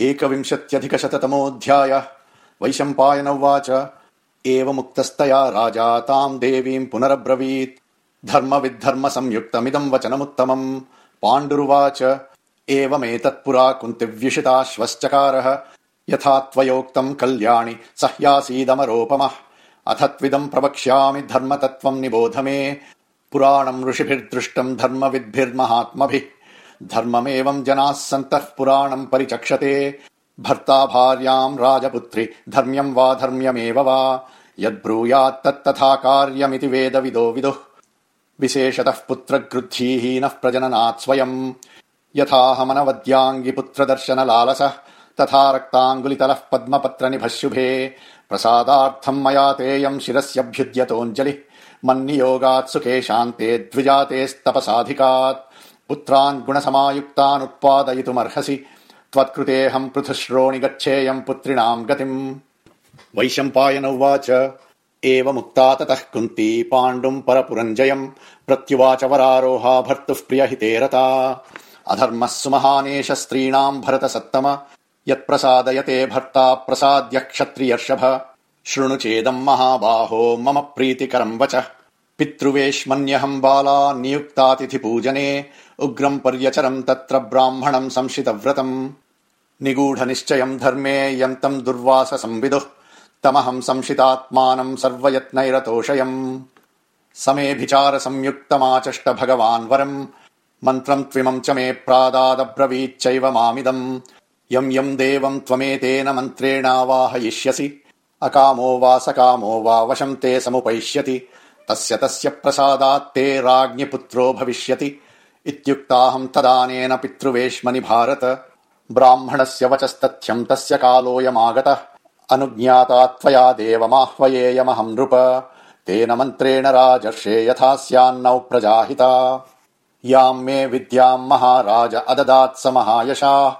एकविंशत्यधिकशततमोऽध्यायः। वैशम्पायन उवाच एवमुक्तस्तया राजा ताम् देवीम् पुनरब्रवीत्। धर्मविद्धर्म संयुक्तमिदम् वचनमुत्तमम्। पाण्डुरुवाच। एवमेतत्पुरा कुन्तिव्युषिताश्वश्चकारः। यथा त्वयोक्तम् कल्याणि सह्यासीदमरोपमः। अथ त्विदम् प्रवक्ष्यामि धर्मतत्त्वम् निबोध मे। पुराणम् ऋषिभिर्दृष्टम् धर्मविद्भिर्महात्मभिः धर्ममेवम् जनाः सन्तः पुराणम् परिचक्षते। भर्ता भार्याम् राजपुत्रि धर्म्यम् वा धर्म्यमेव वा। यद्ब्रूयात्तत्तथा कार्यमिति वेदविदो विदुः। विशेषतः पुत्रगृद्धीः नः प्रजननात् स्वयम्। यथाहमनवद्याङ्गि पुत्रदर्शन लालसः तथा रक्ताङ्गुलितलः पद्मपत्र शुभे प्रसादार्थम् मया तेयम् शिरस्यभ्युद्यतोऽञ्जलिः। मन्नियोगात् सुखे शान्ते द्विजातेस्तपसाधिकात् पुत्रान् गुणसमायुक्तान् उत्पादयितुमर्हसि त्वत्कृतेऽहम् पृथुश्रोणि गच्छेयम् पुत्रिणाम् गतिम्। वैशम्पायन उवाच। एवमुक्ता ततः कुन्ती पाण्डुम् परपुरञ्जयम्। प्रत्युवाच वरारोहा भर्तुः प्रियहिते रता अधर्मः सुमहानेश स्त्रीणाम् भरत सत्तम यत्प्रसादयते भर्ता प्रसाद्य क्षत्रियर्षभ। शृणु चेदम् महाबाहो मम प्रीतिकरम् वचः। पितृवेश्मन्यहम् बाला नियुक्तातिथि पूजने उग्रम् पर्यचरम् तत्र ब्राह्मणम् संशितव्रतम्। निगूढ निश्चयम् धर्मे यन्तम् दुर्वास संविदुः। तमहम् संशितात्मानम् सर्वयत्नैरतोषयम्। समेऽभिचार संयुक्तमाचष्ट भगवान् वरम् मन्त्रम् त्विमम् च मे प्रादादब्रवीच्चैव मामिदम्। यम् यम् देवम् त्वमेतेन मन्त्रेणावाहयिष्यसि। अकामो वा सकामो वा वशम् ते समुपैष्यति। तस्य तस्य प्रसादात्ते राज्ञिपुत्रो भविष्यति इत्युक्ताहम् तदानेन पितृवेश्मनि भारत। ब्राह्मणस्य वचस्तथ्यम् तस्य कालोऽयमागतः अनुज्ञाता त्वया देवमाह्वयेयमहम् नृप। तेन मन्त्रेण राजर्षे यथा स्यान्नौ प्रजाहिता। याम् मे विद्याम् महाराज अददात् स महायशाः।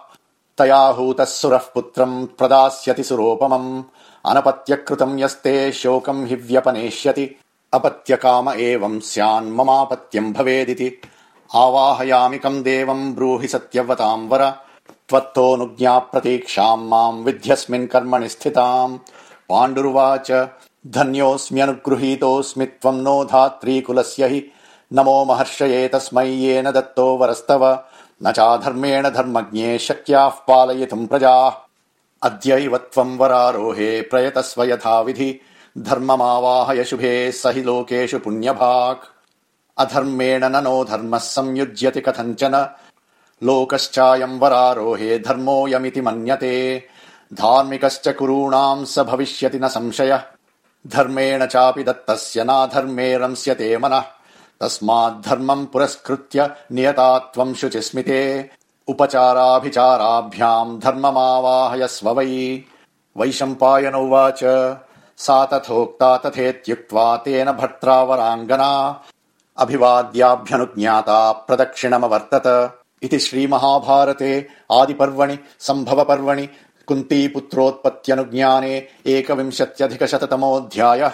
तयाहूतः सुरः पुत्रम् प्रदास्यति सुरोपमम्। अनपत्यकृतम् यस्ते शोकम् हि व्यपनेष्यति। अपत्यकाम एवम् स्यान् ममापत्यम् आवाहयामिकम् देवम् ब्रूहि सत्यवताम् वर। त्वत्तोऽनुज्ञा प्रतीक्षाम् माम् विध्यस्मिन् कर्मणि स्थिताम्। पाण्डुरुवाच धन्योऽस्म्यनुगृहीतोऽस्मि त्वम् नो धात्रीकुलस्य हि। नमो महर्षये तस्मै येन दत्तो वरस्तव। न चाधर्मेण धर्मज्ञे शक्याः पालयितुम् प्रजाः। अद्यैव त्वम् वरारोहे प्रयतस्व यथाविधि। धर्ममावाहय शुभे स हि लोकेषु पुण्यभाक् अधर्मेण न नो धर्मः संयुज्यति कथञ्चन। लोकश्चायम् वरारोहे धर्मोऽयमिति मन्यते। धार्मिकश्च कुरूणाम् स भविष्यति न संशयः। धर्मेण चापि दत्तस्य नाधर्मे रंस्यते मनः। तस्माद्धर्मम् पुरस्कृत्य नियता त्वम् शुचिस्मिते। उपचाराभिचाराभ्याम् धर्ममावाहयस्व वै। वैशम्पायन उवाच। सा तथोक्ता तथेत्युक्त्वा तेन भर्त्रावराङ्गना अभिवाद्याभ्यनुज्ञाता प्रदक्षिणमवर्तत। इति श्रीमहाभारते आदिपर्वणि सम्भवपर्वणि कुन्तीपुत्रोत्पत्त्यनुज्ञाने एकविंशत्यधिकशततमोऽध्यायः